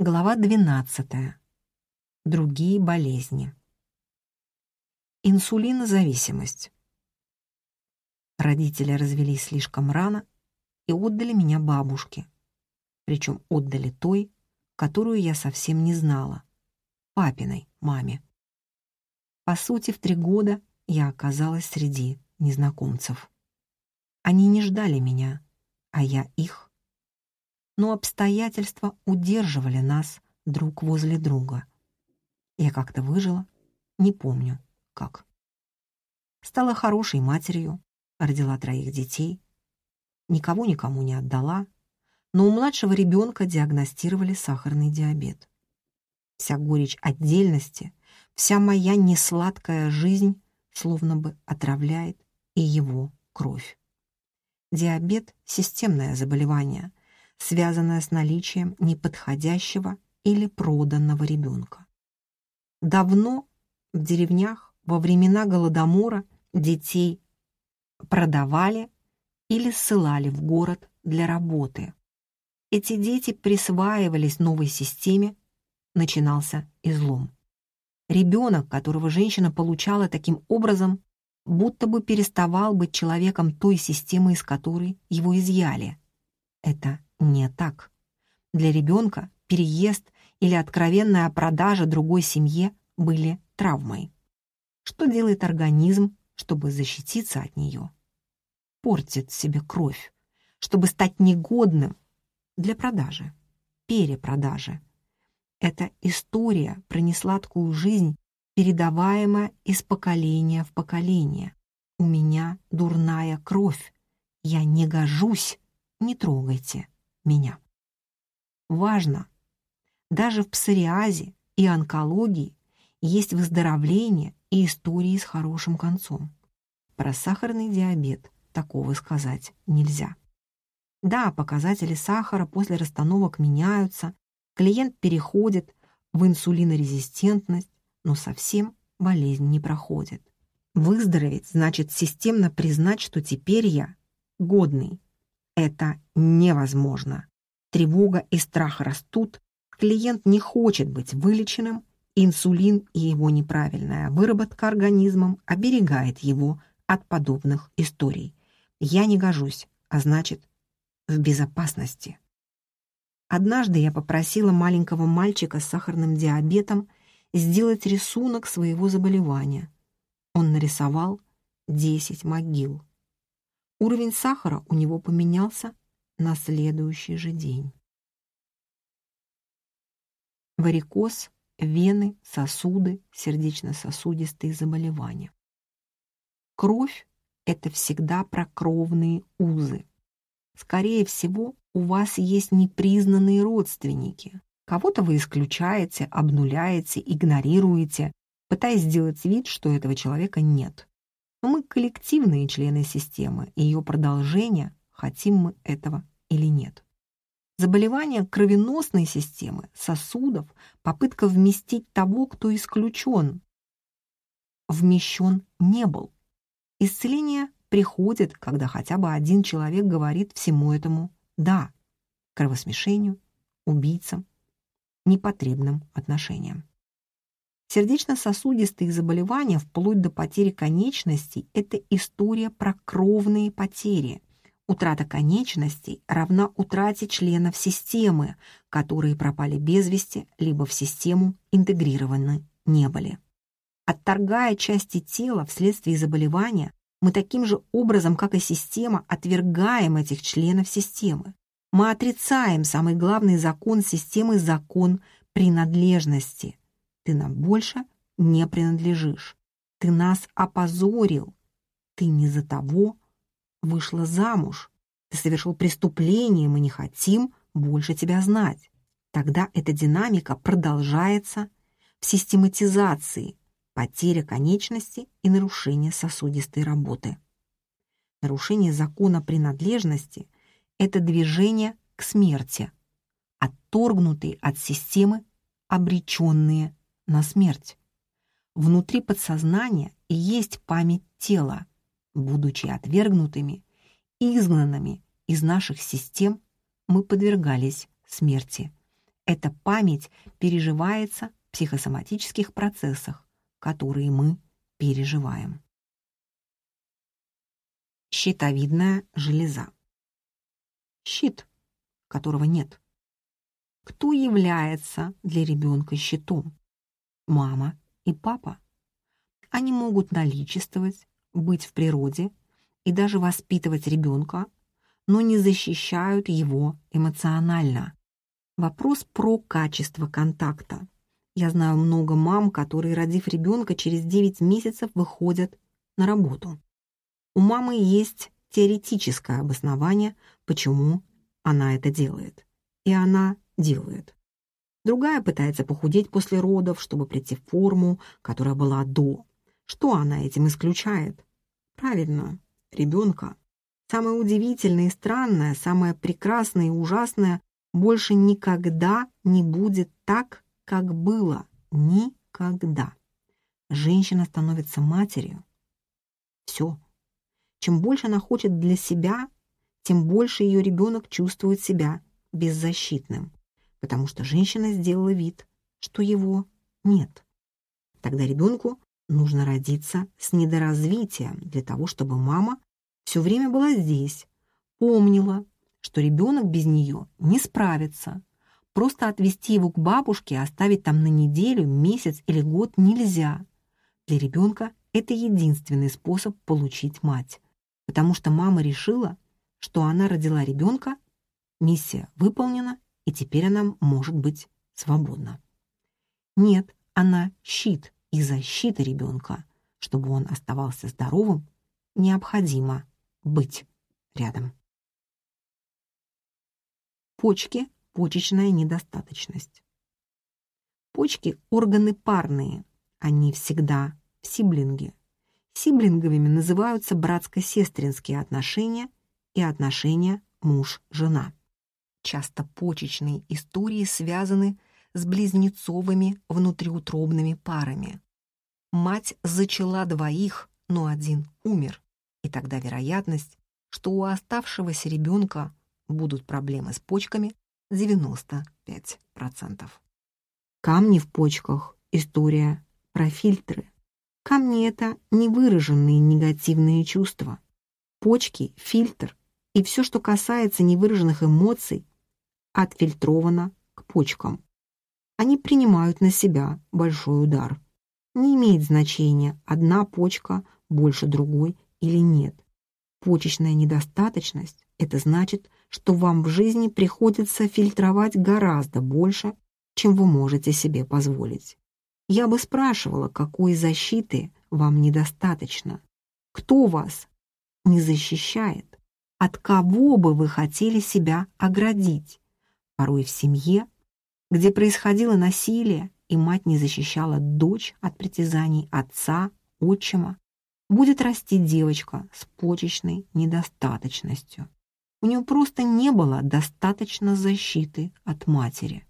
Глава 12. Другие болезни. Инсулинозависимость. Родители развелись слишком рано и отдали меня бабушке. Причем отдали той, которую я совсем не знала, папиной маме. По сути, в три года я оказалась среди незнакомцев. Они не ждали меня, а я их но обстоятельства удерживали нас друг возле друга. Я как-то выжила, не помню, как. Стала хорошей матерью, родила троих детей, никого никому не отдала, но у младшего ребенка диагностировали сахарный диабет. Вся горечь отдельности, вся моя несладкая жизнь словно бы отравляет и его кровь. Диабет — системное заболевание, связанная с наличием неподходящего или проданного ребенка. Давно в деревнях во времена Голодомора детей продавали или ссылали в город для работы. Эти дети присваивались новой системе, начинался излом. Ребенок, которого женщина получала таким образом, будто бы переставал быть человеком той системы, из которой его изъяли. Это не так. Для ребенка переезд или откровенная продажа другой семье были травмой. Что делает организм, чтобы защититься от нее? Портит себе кровь, чтобы стать негодным для продажи, перепродажи. Эта история про несладкую жизнь, передаваемая из поколения в поколение. У меня дурная кровь. Я не гожусь, не трогайте меня. Важно, даже в псориазе и онкологии есть выздоровление и истории с хорошим концом. Про сахарный диабет такого сказать нельзя. Да, показатели сахара после расстановок меняются, клиент переходит в инсулинорезистентность, но совсем болезнь не проходит. Выздороветь значит системно признать, что теперь я годный это невозможно. Тревога и страх растут, клиент не хочет быть вылеченным, инсулин и его неправильная выработка организмом оберегает его от подобных историй. Я не гожусь, а значит, в безопасности. Однажды я попросила маленького мальчика с сахарным диабетом сделать рисунок своего заболевания. Он нарисовал 10 могил. Уровень сахара у него поменялся на следующий же день. Варикоз, вены, сосуды, сердечно-сосудистые заболевания. Кровь — это всегда про кровные узы. Скорее всего, у вас есть непризнанные родственники. Кого-то вы исключаете, обнуляете, игнорируете, пытаясь сделать вид, что этого человека нет. Мы коллективные члены системы, и ее продолжение, хотим мы этого или нет. Заболевание кровеносной системы, сосудов, попытка вместить того, кто исключен, вмещен не был. Исцеление приходит, когда хотя бы один человек говорит всему этому «да» кровосмешению, убийцам, непотребным отношениям. Сердечно-сосудистые заболевания вплоть до потери конечностей – это история про кровные потери. Утрата конечностей равна утрате членов системы, которые пропали без вести, либо в систему интегрированы не были. Отторгая части тела вследствие заболевания, мы таким же образом, как и система, отвергаем этих членов системы. Мы отрицаем самый главный закон системы – закон принадлежности – ты нам больше не принадлежишь. Ты нас опозорил. Ты не за того вышла замуж. Ты совершил преступление, мы не хотим больше тебя знать. Тогда эта динамика продолжается в систематизации, потеря конечности и нарушение сосудистой работы. Нарушение закона принадлежности — это движение к смерти, отторгнутые от системы, обреченные на смерть. Внутри подсознания есть память тела. Будучи отвергнутыми, изгнанными из наших систем, мы подвергались смерти. Эта память переживается в психосоматических процессах, которые мы переживаем. Щитовидная железа. Щит, которого нет. Кто является для ребенка щитом? Мама и папа. Они могут наличествовать, быть в природе и даже воспитывать ребенка, но не защищают его эмоционально. Вопрос про качество контакта. Я знаю много мам, которые, родив ребенка, через 9 месяцев выходят на работу. У мамы есть теоретическое обоснование, почему она это делает. И она делает. Другая пытается похудеть после родов, чтобы прийти в форму, которая была до. Что она этим исключает? Правильно, ребенка. Самое удивительное и странное, самое прекрасное и ужасное больше никогда не будет так, как было. Никогда. Женщина становится матерью. Все. Чем больше она хочет для себя, тем больше ее ребенок чувствует себя беззащитным, потому что женщина сделала вид, что его нет. Тогда ребенку нужно родиться с недоразвитием для того, чтобы мама все время была здесь, помнила, что ребенок без нее не справится. Просто отвезти его к бабушке и оставить там на неделю, месяц или год нельзя. Для ребенка это единственный способ получить мать потому что мама решила, что она родила ребенка, миссия выполнена, и теперь она может быть свободна. Нет, она щит и защита ребенка. Чтобы он оставался здоровым, необходимо быть рядом. Почки – почечная недостаточность. Почки – органы парные, они всегда в сиблинге. Сиблинговыми называются братско-сестринские отношения и отношения муж-жена. Часто почечные истории связаны с близнецовыми внутриутробными парами. Мать зачала двоих, но один умер, и тогда вероятность, что у оставшегося ребенка будут проблемы с почками 95%. Камни в почках – история про фильтры. Камни — это невыраженные негативные чувства. Почки — фильтр, и все, что касается невыраженных эмоций, отфильтровано к почкам. Они принимают на себя большой удар. Не имеет значения, одна почка больше другой или нет. Почечная недостаточность — это значит, что вам в жизни приходится фильтровать гораздо больше, чем вы можете себе позволить. Я бы спрашивала, какой защиты вам недостаточно? Кто вас не защищает? От кого бы вы хотели себя оградить? Порой в семье, где происходило насилие, и мать не защищала дочь от притязаний отца, отчима, будет расти девочка с почечной недостаточностью. У нее просто не было достаточно защиты от матери.